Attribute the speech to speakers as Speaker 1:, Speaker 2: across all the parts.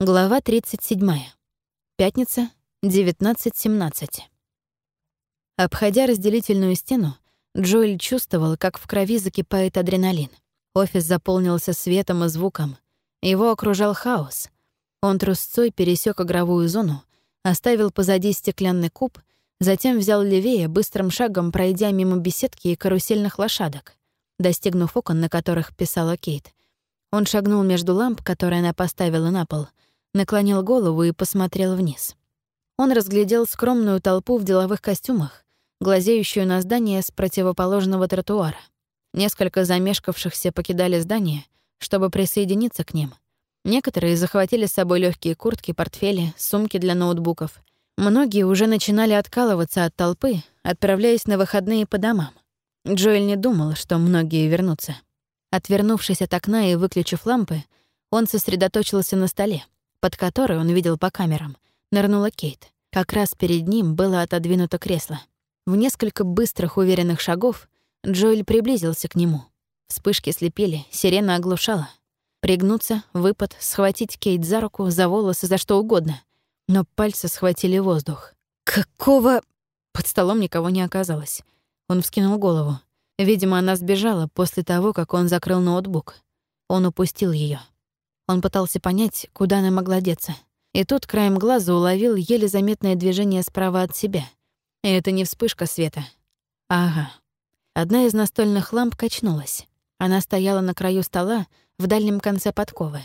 Speaker 1: Глава 37. Пятница, 19.17. Обходя разделительную стену, Джоэль чувствовал, как в крови закипает адреналин. Офис заполнился светом и звуком. Его окружал хаос. Он трусцой пересек игровую зону, оставил позади стеклянный куб, затем взял левее, быстрым шагом пройдя мимо беседки и карусельных лошадок. Достигнув окон, на которых писала Кейт, он шагнул между ламп, которые она поставила на пол — наклонил голову и посмотрел вниз. Он разглядел скромную толпу в деловых костюмах, глазеющую на здание с противоположного тротуара. Несколько замешкавшихся покидали здание, чтобы присоединиться к ним. Некоторые захватили с собой легкие куртки, портфели, сумки для ноутбуков. Многие уже начинали откалываться от толпы, отправляясь на выходные по домам. Джоэль не думал, что многие вернутся. Отвернувшись от окна и выключив лампы, он сосредоточился на столе под которой он видел по камерам, нырнула Кейт. Как раз перед ним было отодвинуто кресло. В несколько быстрых уверенных шагов Джоэль приблизился к нему. Вспышки слепили, сирена оглушала. Пригнуться, выпад, схватить Кейт за руку, за волосы, за что угодно. Но пальцы схватили воздух. «Какого...» Под столом никого не оказалось. Он вскинул голову. Видимо, она сбежала после того, как он закрыл ноутбук. Он упустил ее. Он пытался понять, куда она могла деться. И тут краем глаза уловил еле заметное движение справа от себя. И это не вспышка света. Ага. Одна из настольных ламп качнулась. Она стояла на краю стола в дальнем конце подковы.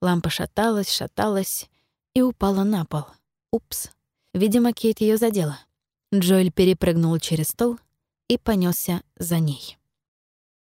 Speaker 1: Лампа шаталась, шаталась и упала на пол. Упс. Видимо, Кейт ее задела. Джоэль перепрыгнул через стол и понесся за ней.